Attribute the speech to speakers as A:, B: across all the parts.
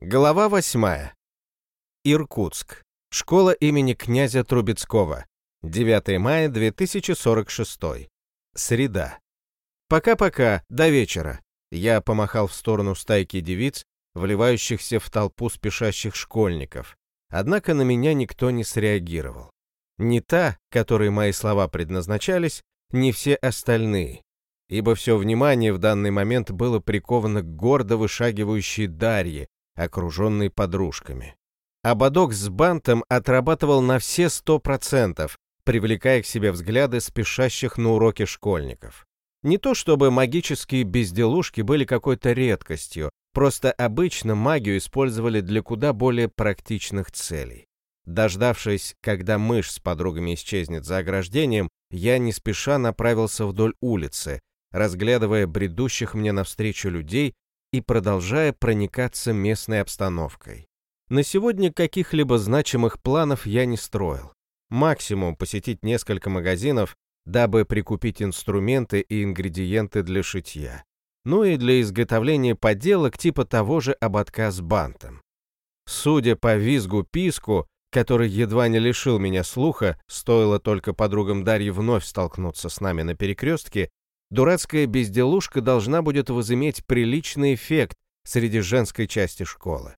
A: Глава восьмая. Иркутск. Школа имени князя Трубецкого. 9 мая 2046. Среда. Пока-пока, до вечера. Я помахал в сторону стайки девиц, вливающихся в толпу спешащих школьников. Однако на меня никто не среагировал. Не та, которой мои слова предназначались, не все остальные. Ибо все внимание в данный момент было приковано к гордо вышагивающей Дарье, окруженный подружками. Ободок с бантом отрабатывал на все сто процентов, привлекая к себе взгляды спешащих на уроки школьников. Не то чтобы магические безделушки были какой-то редкостью, просто обычно магию использовали для куда более практичных целей. Дождавшись, когда мышь с подругами исчезнет за ограждением, я не спеша направился вдоль улицы, разглядывая бредущих мне навстречу людей и продолжая проникаться местной обстановкой. На сегодня каких-либо значимых планов я не строил. Максимум посетить несколько магазинов, дабы прикупить инструменты и ингредиенты для шитья. Ну и для изготовления поделок типа того же ободка с бантом. Судя по визгу-писку, который едва не лишил меня слуха, стоило только подругам Дарьи вновь столкнуться с нами на перекрестке, дурацкая безделушка должна будет возыметь приличный эффект среди женской части школы.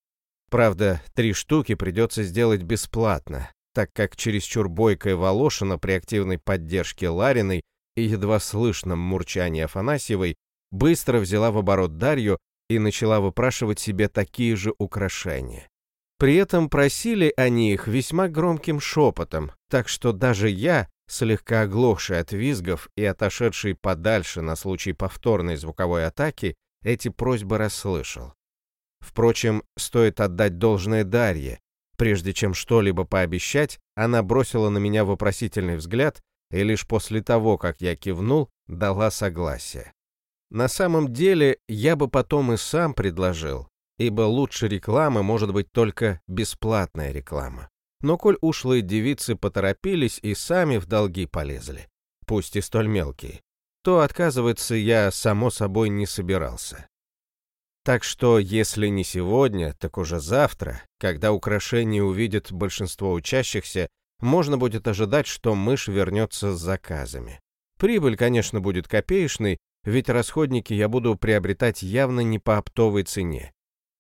A: Правда, три штуки придется сделать бесплатно, так как чересчур бойкая Волошина при активной поддержке Лариной и едва слышном мурчании Афанасьевой быстро взяла в оборот Дарью и начала выпрашивать себе такие же украшения. При этом просили они их весьма громким шепотом, так что даже я, слегка оглохший от визгов и отошедший подальше на случай повторной звуковой атаки, эти просьбы расслышал. Впрочем, стоит отдать должное Дарье. Прежде чем что-либо пообещать, она бросила на меня вопросительный взгляд и лишь после того, как я кивнул, дала согласие. На самом деле, я бы потом и сам предложил, ибо лучше рекламы может быть только бесплатная реклама. Но коль ушлые девицы поторопились и сами в долги полезли, пусть и столь мелкие, то отказываться я, само собой, не собирался. Так что, если не сегодня, так уже завтра, когда украшения увидят большинство учащихся, можно будет ожидать, что мышь вернется с заказами. Прибыль, конечно, будет копеечной, ведь расходники я буду приобретать явно не по оптовой цене.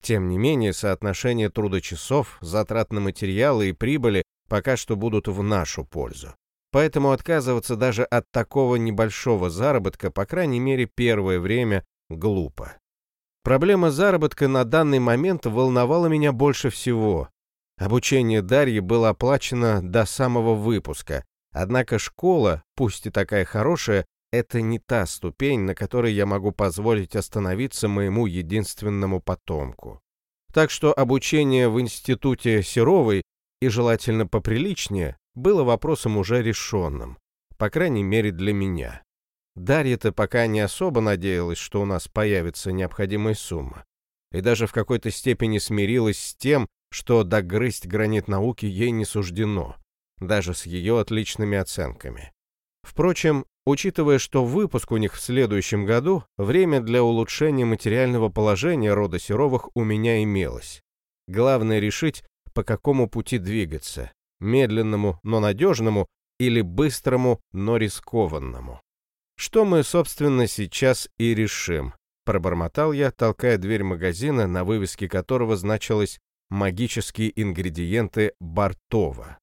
A: Тем не менее, соотношение трудочасов, затрат на материалы и прибыли пока что будут в нашу пользу. Поэтому отказываться даже от такого небольшого заработка, по крайней мере, первое время, глупо. Проблема заработка на данный момент волновала меня больше всего. Обучение Дарьи было оплачено до самого выпуска, однако школа, пусть и такая хорошая, это не та ступень, на которой я могу позволить остановиться моему единственному потомку. Так что обучение в институте Серовой, и желательно поприличнее, было вопросом уже решенным, по крайней мере для меня. Дарья-то пока не особо надеялась, что у нас появится необходимая сумма, и даже в какой-то степени смирилась с тем, что догрызть гранит науки ей не суждено, даже с ее отличными оценками. Впрочем, Учитывая, что выпуск у них в следующем году, время для улучшения материального положения рода Серовых у меня имелось. Главное решить, по какому пути двигаться. Медленному, но надежному, или быстрому, но рискованному. Что мы, собственно, сейчас и решим. Пробормотал я, толкая дверь магазина, на вывеске которого значилось «Магические ингредиенты Бартова».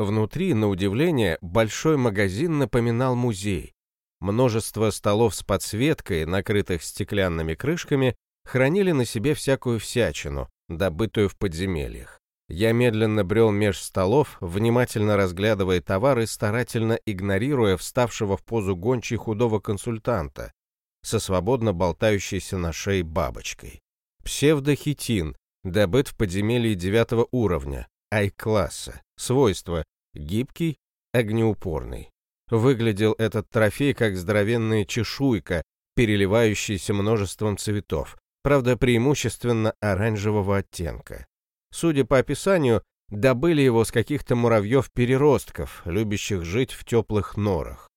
A: Внутри, на удивление, большой магазин напоминал музей. Множество столов с подсветкой, накрытых стеклянными крышками, хранили на себе всякую всячину, добытую в подземельях. Я медленно брел меж столов, внимательно разглядывая товары, старательно игнорируя вставшего в позу гончей худого консультанта со свободно болтающейся на шее бабочкой. Псевдохитин, добыт в подземелье девятого уровня, Ай-класса. Свойства. Гибкий, огнеупорный. Выглядел этот трофей как здоровенная чешуйка, переливающаяся множеством цветов, правда преимущественно оранжевого оттенка. Судя по описанию, добыли его с каких-то муравьев-переростков, любящих жить в теплых норах.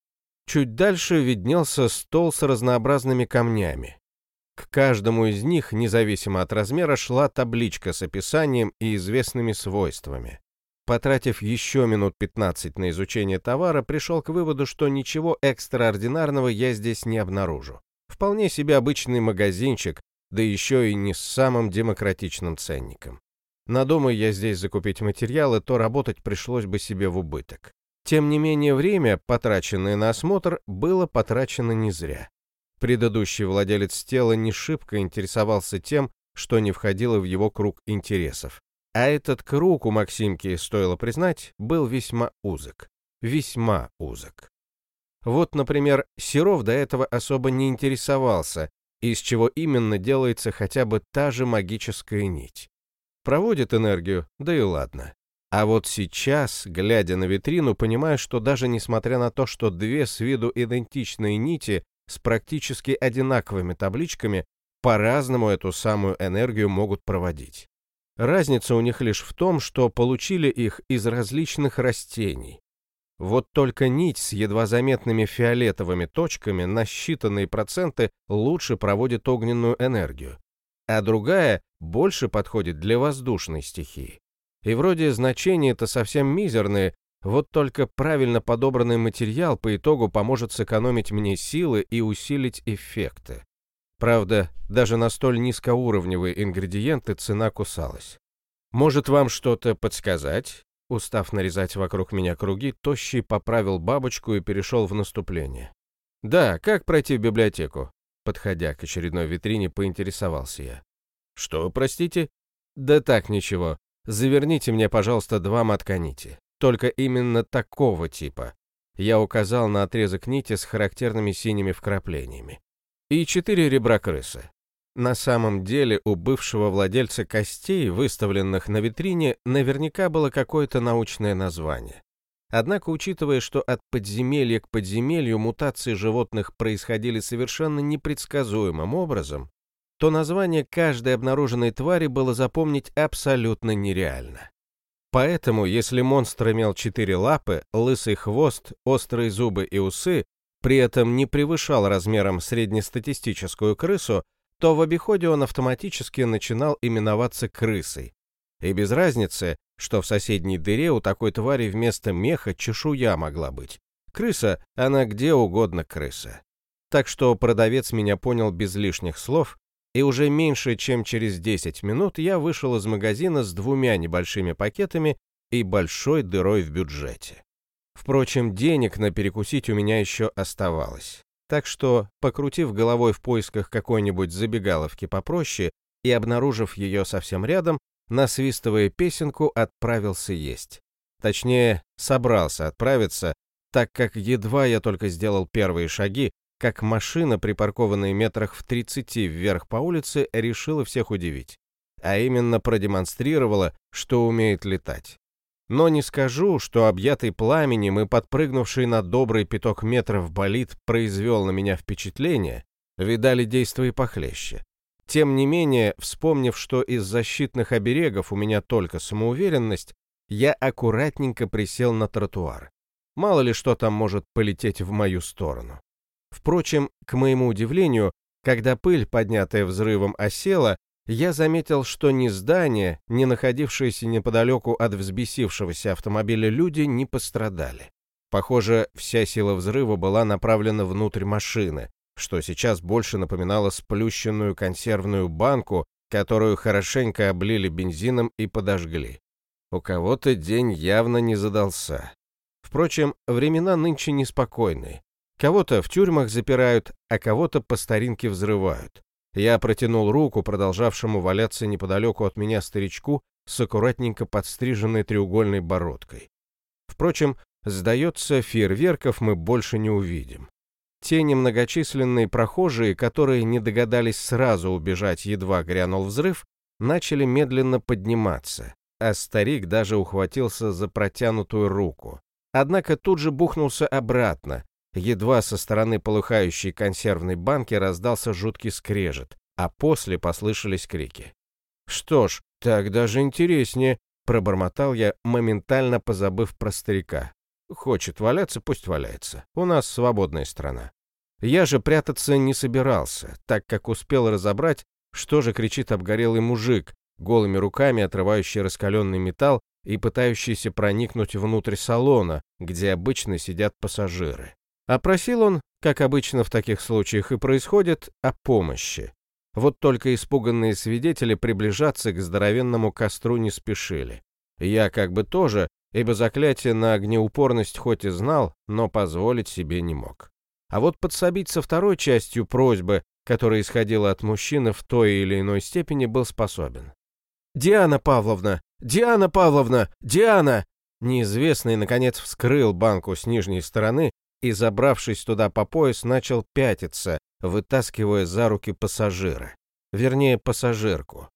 A: Чуть дальше виднелся стол с разнообразными камнями. К каждому из них, независимо от размера, шла табличка с описанием и известными свойствами. Потратив еще минут 15 на изучение товара, пришел к выводу, что ничего экстраординарного я здесь не обнаружу. Вполне себе обычный магазинчик, да еще и не с самым демократичным ценником. Надумай я здесь закупить материалы, то работать пришлось бы себе в убыток. Тем не менее, время, потраченное на осмотр, было потрачено не зря. Предыдущий владелец тела не шибко интересовался тем, что не входило в его круг интересов. А этот круг у Максимки, стоило признать, был весьма узок. Весьма узок. Вот, например, Серов до этого особо не интересовался, из чего именно делается хотя бы та же магическая нить. Проводит энергию, да и ладно. А вот сейчас, глядя на витрину, понимаю, что даже несмотря на то, что две с виду идентичные нити с практически одинаковыми табличками по-разному эту самую энергию могут проводить. Разница у них лишь в том, что получили их из различных растений. Вот только нить с едва заметными фиолетовыми точками на считанные проценты лучше проводит огненную энергию, а другая больше подходит для воздушной стихии. И вроде значения-то совсем мизерные, вот только правильно подобранный материал по итогу поможет сэкономить мне силы и усилить эффекты. Правда, даже на столь низкоуровневые ингредиенты цена кусалась. Может вам что-то подсказать? Устав нарезать вокруг меня круги, Тощий поправил бабочку и перешел в наступление. «Да, как пройти в библиотеку?» Подходя к очередной витрине, поинтересовался я. «Что, простите?» «Да так, ничего. Заверните мне, пожалуйста, два мотка нити. Только именно такого типа». Я указал на отрезок нити с характерными синими вкраплениями. И четыре ребра крысы. На самом деле у бывшего владельца костей, выставленных на витрине, наверняка было какое-то научное название. Однако, учитывая, что от подземелья к подземелью мутации животных происходили совершенно непредсказуемым образом, то название каждой обнаруженной твари было запомнить абсолютно нереально. Поэтому, если монстр имел четыре лапы, лысый хвост, острые зубы и усы, при этом не превышал размером среднестатистическую крысу, то в обиходе он автоматически начинал именоваться крысой. И без разницы, что в соседней дыре у такой твари вместо меха чешуя могла быть. Крыса, она где угодно крыса. Так что продавец меня понял без лишних слов, и уже меньше, чем через 10 минут я вышел из магазина с двумя небольшими пакетами и большой дырой в бюджете. Впрочем, денег на перекусить у меня еще оставалось. Так что, покрутив головой в поисках какой-нибудь забегаловки попроще и обнаружив ее совсем рядом, насвистывая песенку, отправился есть. Точнее, собрался отправиться, так как едва я только сделал первые шаги, как машина, припаркованная метрах в 30 вверх по улице, решила всех удивить. А именно продемонстрировала, что умеет летать. Но не скажу, что объятый пламенем и подпрыгнувший на добрый пяток метров болид произвел на меня впечатление, видали действия похлеще. Тем не менее, вспомнив, что из защитных оберегов у меня только самоуверенность, я аккуратненько присел на тротуар. Мало ли что там может полететь в мою сторону. Впрочем, к моему удивлению, когда пыль, поднятая взрывом, осела, я заметил, что ни здания, ни находившиеся неподалеку от взбесившегося автомобиля люди не пострадали. Похоже, вся сила взрыва была направлена внутрь машины, что сейчас больше напоминало сплющенную консервную банку, которую хорошенько облили бензином и подожгли. У кого-то день явно не задался. Впрочем, времена нынче неспокойные. Кого-то в тюрьмах запирают, а кого-то по старинке взрывают. Я протянул руку продолжавшему валяться неподалеку от меня старичку с аккуратненько подстриженной треугольной бородкой. Впрочем, сдается, фейерверков мы больше не увидим. Те немногочисленные прохожие, которые не догадались сразу убежать, едва грянул взрыв, начали медленно подниматься, а старик даже ухватился за протянутую руку. Однако тут же бухнулся обратно, Едва со стороны полыхающей консервной банки раздался жуткий скрежет, а после послышались крики. «Что ж, так даже интереснее», — пробормотал я, моментально позабыв про старика. «Хочет валяться, пусть валяется. У нас свободная страна». Я же прятаться не собирался, так как успел разобрать, что же кричит обгорелый мужик, голыми руками отрывающий раскаленный металл и пытающийся проникнуть внутрь салона, где обычно сидят пассажиры. А просил он, как обычно в таких случаях и происходит, о помощи. Вот только испуганные свидетели приближаться к здоровенному костру не спешили. Я как бы тоже, ибо заклятие на огнеупорность хоть и знал, но позволить себе не мог. А вот подсобить со второй частью просьбы, которая исходила от мужчины в той или иной степени, был способен. «Диана Павловна! Диана Павловна! Диана!» Неизвестный, наконец, вскрыл банку с нижней стороны и, забравшись туда по пояс, начал пятиться, вытаскивая за руки пассажира. Вернее, пассажирку.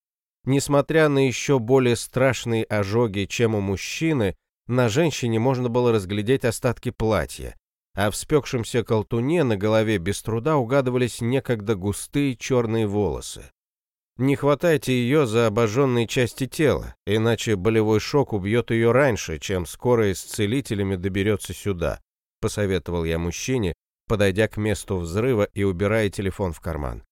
A: Несмотря на еще более страшные ожоги, чем у мужчины, на женщине можно было разглядеть остатки платья, а в спекшемся колтуне на голове без труда угадывались некогда густые черные волосы. Не хватайте ее за обожженные части тела, иначе болевой шок убьет ее раньше, чем скорая с целителями доберется сюда, посоветовал я мужчине, подойдя к месту взрыва и убирая телефон в карман.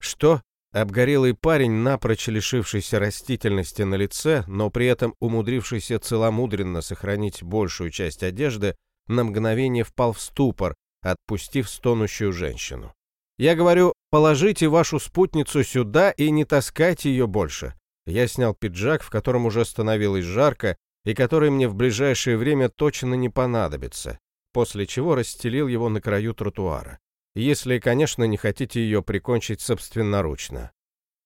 A: Что? Обгорелый парень, напрочь лишившийся растительности на лице, но при этом умудрившийся целомудренно сохранить большую часть одежды, на мгновение впал в ступор, отпустив стонущую женщину. Я говорю, положите вашу спутницу сюда и не таскайте ее больше. Я снял пиджак, в котором уже становилось жарко, и который мне в ближайшее время точно не понадобится, после чего расстелил его на краю тротуара. Если, конечно, не хотите ее прикончить собственноручно.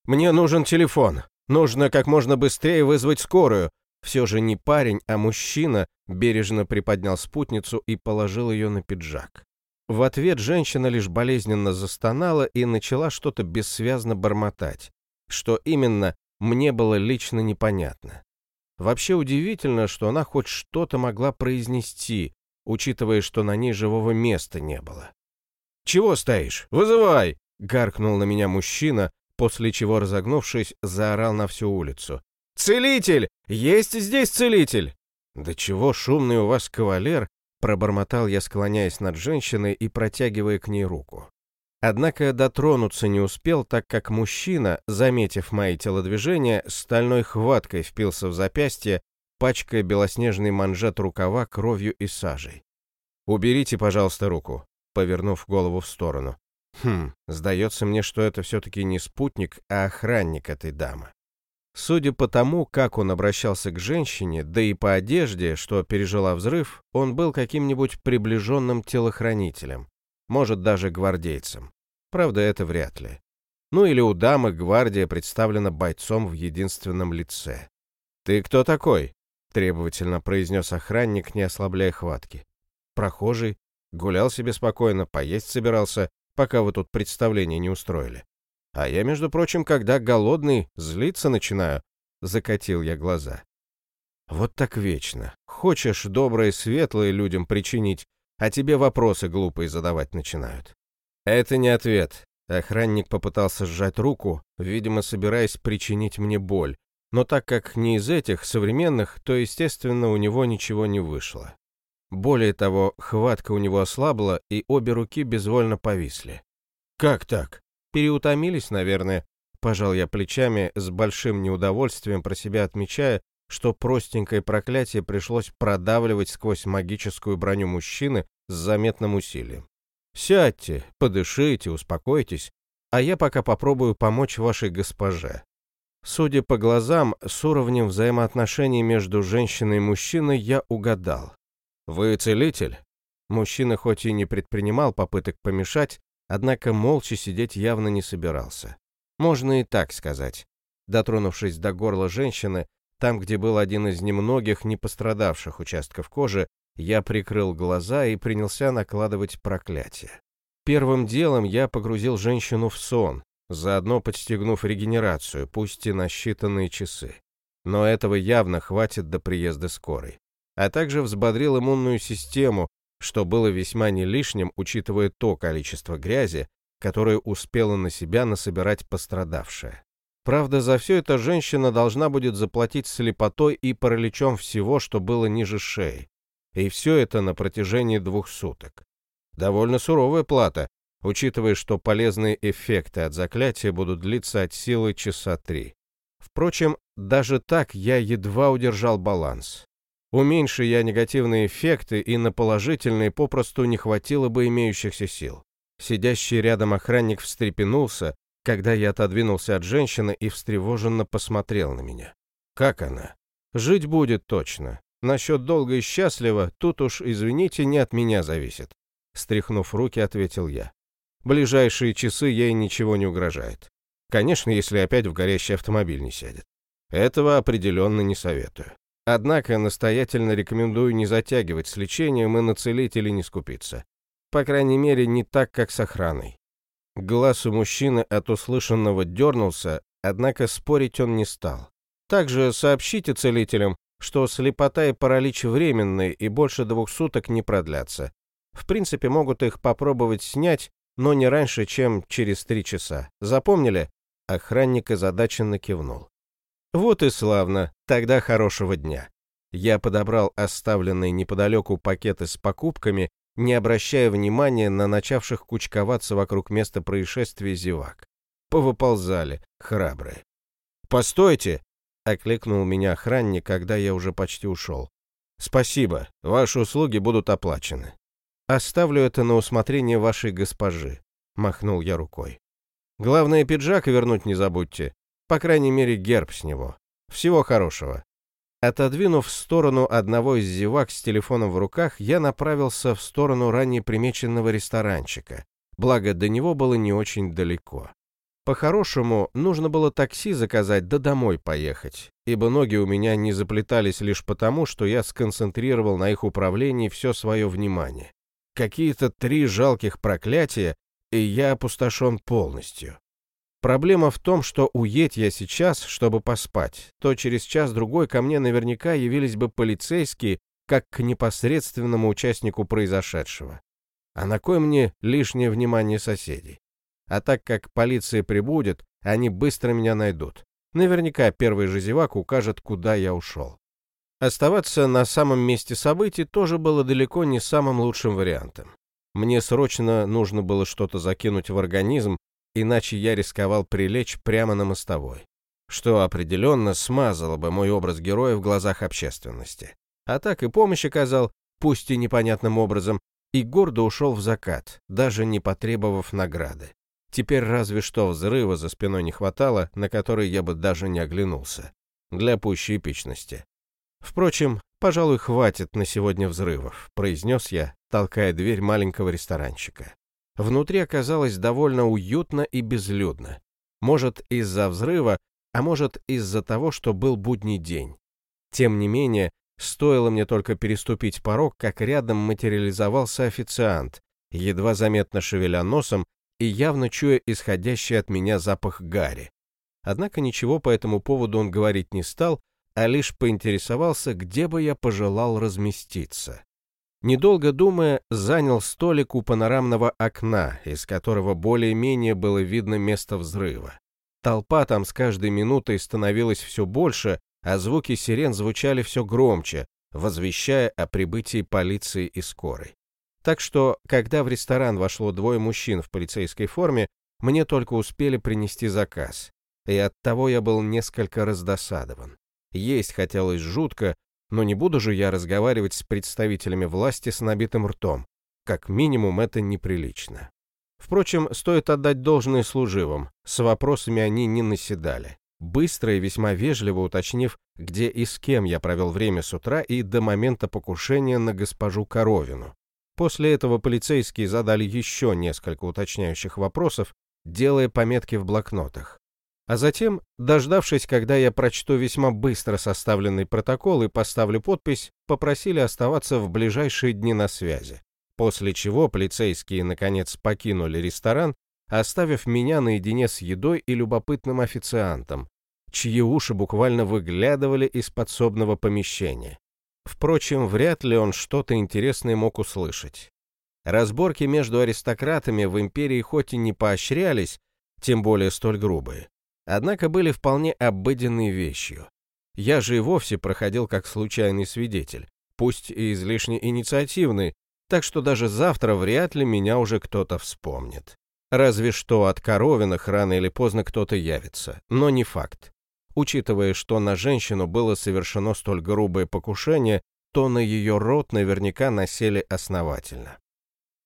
A: «Мне нужен телефон. Нужно как можно быстрее вызвать скорую». Все же не парень, а мужчина бережно приподнял спутницу и положил ее на пиджак. В ответ женщина лишь болезненно застонала и начала что-то бессвязно бормотать. Что именно, мне было лично непонятно. Вообще удивительно, что она хоть что-то могла произнести, учитывая, что на ней живого места не было. «Чего стоишь? Вызывай!» — гаркнул на меня мужчина, после чего, разогнувшись, заорал на всю улицу. «Целитель! Есть здесь целитель!» «Да чего шумный у вас кавалер!» Пробормотал я, склоняясь над женщиной и протягивая к ней руку. Однако дотронуться не успел, так как мужчина, заметив мои телодвижения, стальной хваткой впился в запястье, пачкая белоснежный манжет рукава кровью и сажей. «Уберите, пожалуйста, руку», повернув голову в сторону. «Хм, сдается мне, что это все-таки не спутник, а охранник этой дамы». Судя по тому, как он обращался к женщине, да и по одежде, что пережила взрыв, он был каким-нибудь приближенным телохранителем, может даже гвардейцем. Правда, это вряд ли. Ну или у дамы гвардия представлена бойцом в единственном лице. «Ты кто такой?» — требовательно произнес охранник, не ослабляя хватки. «Прохожий. Гулял себе спокойно, поесть собирался, пока вы тут представление не устроили. А я, между прочим, когда голодный, злиться начинаю. Закатил я глаза. Вот так вечно. Хочешь доброе светлое людям причинить, а тебе вопросы глупые задавать начинают. Это не ответ. Охранник попытался сжать руку, видимо, собираясь причинить мне боль, но так как не из этих современных, то, естественно, у него ничего не вышло. Более того, хватка у него ослабла, и обе руки безвольно повисли. «Как так?» Переутомились, наверное. Пожал я плечами, с большим неудовольствием про себя отмечая, что простенькое проклятие пришлось продавливать сквозь магическую броню мужчины с заметным усилием. «Сядьте, подышите, успокойтесь, а я пока попробую помочь вашей госпоже». Судя по глазам, с уровнем взаимоотношений между женщиной и мужчиной я угадал. «Вы целитель?» Мужчина хоть и не предпринимал попыток помешать, однако молча сидеть явно не собирался. Можно и так сказать. Дотронувшись до горла женщины, там, где был один из немногих не пострадавших участков кожи, я прикрыл глаза и принялся накладывать проклятие. Первым делом я погрузил женщину в сон, заодно подстегнув регенерацию, пусть и на считанные часы. Но этого явно хватит до приезда скорой. А также взбодрил иммунную систему, что было весьма не лишним, учитывая то количество грязи, которое успела на себя насобирать пострадавшая. Правда, за все это женщина должна будет заплатить слепотой и параличом всего, что было ниже шеи. И все это на протяжении двух суток. Довольно суровая плата, учитывая, что полезные эффекты от заклятия будут длиться от силы часа три. Впрочем, даже так я едва удержал баланс. Уменьши я негативные эффекты, и на положительные попросту не хватило бы имеющихся сил. Сидящий рядом охранник встрепенулся, когда я отодвинулся от женщины и встревоженно посмотрел на меня. Как она? Жить будет точно. Насчет долго и счастливо, тут уж, извините, не от меня зависит. Стряхнув руки, ответил я. Ближайшие часы ей ничего не угрожает. Конечно, если опять в горящий автомобиль не сядет. Этого определенно не советую. Однако настоятельно рекомендую не затягивать с лечением и на целителей не скупиться. По крайней мере, не так, как с охраной. Глаз у мужчины от услышанного дернулся, однако спорить он не стал. Также сообщите целителям, что слепота и паралич временные и больше двух суток не продлятся. В принципе, могут их попробовать снять, но не раньше, чем через три часа. Запомнили? Охранник озадаченно кивнул. Вот и славно, тогда хорошего дня. Я подобрал оставленные неподалеку пакеты с покупками, не обращая внимания на начавших кучковаться вокруг места происшествия зевак. Повыползали, храбрые. «Постойте!» — окликнул меня охранник, когда я уже почти ушел. «Спасибо, ваши услуги будут оплачены. Оставлю это на усмотрение вашей госпожи», — махнул я рукой. «Главное, пиджак вернуть не забудьте. По крайней мере, герб с него. Всего хорошего. Отодвинув в сторону одного из зевак с телефоном в руках, я направился в сторону ранее примеченного ресторанчика, благо до него было не очень далеко. По-хорошему, нужно было такси заказать да домой поехать, ибо ноги у меня не заплетались лишь потому, что я сконцентрировал на их управлении все свое внимание. Какие-то три жалких проклятия, и я опустошен полностью. Проблема в том, что уедь я сейчас, чтобы поспать, то через час-другой ко мне наверняка явились бы полицейские, как к непосредственному участнику произошедшего. А на кой мне лишнее внимание соседей? А так как полиция прибудет, они быстро меня найдут. Наверняка первый же зевак укажет, куда я ушел. Оставаться на самом месте событий тоже было далеко не самым лучшим вариантом. Мне срочно нужно было что-то закинуть в организм, иначе я рисковал прилечь прямо на мостовой, что определенно смазало бы мой образ героя в глазах общественности. А так и помощь оказал, пусть и непонятным образом, и гордо ушел в закат, даже не потребовав награды. Теперь разве что взрыва за спиной не хватало, на который я бы даже не оглянулся. Для пущей эпичности. Впрочем, пожалуй, хватит на сегодня взрывов, произнес я, толкая дверь маленького ресторанчика. Внутри оказалось довольно уютно и безлюдно. Может, из-за взрыва, а может, из-за того, что был будний день. Тем не менее, стоило мне только переступить порог, как рядом материализовался официант, едва заметно шевеля носом и явно чуя исходящий от меня запах гари. Однако ничего по этому поводу он говорить не стал, а лишь поинтересовался, где бы я пожелал разместиться. Недолго думая, занял столик у панорамного окна, из которого более-менее было видно место взрыва. Толпа там с каждой минутой становилась все больше, а звуки сирен звучали все громче, возвещая о прибытии полиции и скорой. Так что, когда в ресторан вошло двое мужчин в полицейской форме, мне только успели принести заказ, и оттого я был несколько раздосадован. Есть хотелось жутко, но не буду же я разговаривать с представителями власти с набитым ртом. Как минимум, это неприлично. Впрочем, стоит отдать должное служивым, с вопросами они не наседали. Быстро и весьма вежливо уточнив, где и с кем я провел время с утра и до момента покушения на госпожу Коровину. После этого полицейские задали еще несколько уточняющих вопросов, делая пометки в блокнотах. А затем, дождавшись, когда я прочту весьма быстро составленный протокол и поставлю подпись, попросили оставаться в ближайшие дни на связи. После чего полицейские, наконец, покинули ресторан, оставив меня наедине с едой и любопытным официантом, чьи уши буквально выглядывали из подсобного помещения. Впрочем, вряд ли он что-то интересное мог услышать. Разборки между аристократами в империи хоть и не поощрялись, тем более столь грубые, однако были вполне обыденной вещью. Я же и вовсе проходил как случайный свидетель, пусть и излишне инициативный, так что даже завтра вряд ли меня уже кто-то вспомнит. Разве что от Коровиных рано или поздно кто-то явится, но не факт. Учитывая, что на женщину было совершено столь грубое покушение, то на ее рот наверняка насели основательно.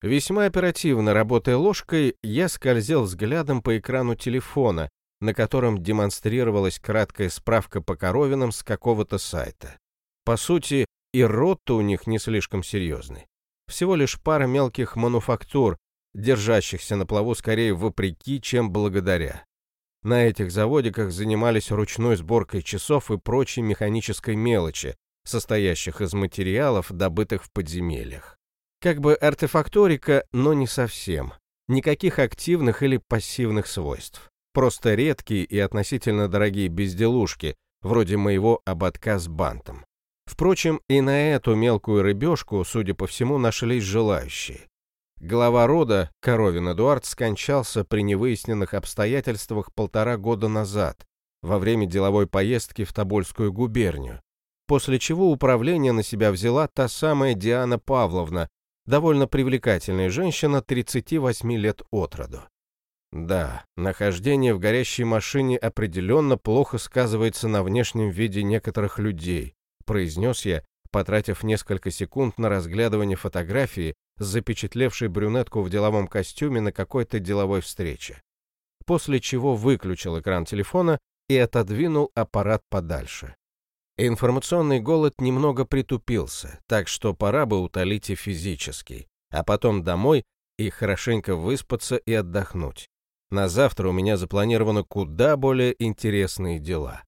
A: Весьма оперативно работая ложкой, я скользил взглядом по экрану телефона, на котором демонстрировалась краткая справка по коровинам с какого-то сайта. По сути, и рот-то у них не слишком серьезный. Всего лишь пара мелких мануфактур, держащихся на плаву скорее вопреки, чем благодаря. На этих заводиках занимались ручной сборкой часов и прочей механической мелочи, состоящих из материалов, добытых в подземельях. Как бы артефакторика, но не совсем. Никаких активных или пассивных свойств. Просто редкие и относительно дорогие безделушки, вроде моего ободка с бантом. Впрочем, и на эту мелкую рыбешку, судя по всему, нашлись желающие. Глава рода, Коровин Эдуард, скончался при невыясненных обстоятельствах полтора года назад, во время деловой поездки в Тобольскую губернию, после чего управление на себя взяла та самая Диана Павловна, довольно привлекательная женщина 38 лет от роду. Да, нахождение в горящей машине определенно плохо сказывается на внешнем виде некоторых людей, произнес я, потратив несколько секунд на разглядывание фотографии, запечатлевшей брюнетку в деловом костюме на какой-то деловой встрече. После чего выключил экран телефона и отодвинул аппарат подальше. Информационный голод немного притупился, так что пора бы утолить и физический, а потом домой и хорошенько выспаться и отдохнуть. На завтра у меня запланированы куда более интересные дела.